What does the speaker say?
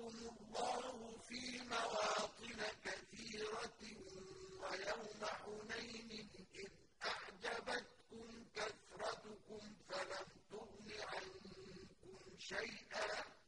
يَنصُرْكُمُ اللَّهُ فِي مَوَاطِنَ كَثِيرَةٍ وَيَوْمَ حُنَيْنٍ إِذْ أَعْجَبَتْكُمْ كَثْرَتُكُمْ فَلَمْ تُغْنِ عَنكُمْ شَيْئًا